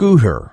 scooter.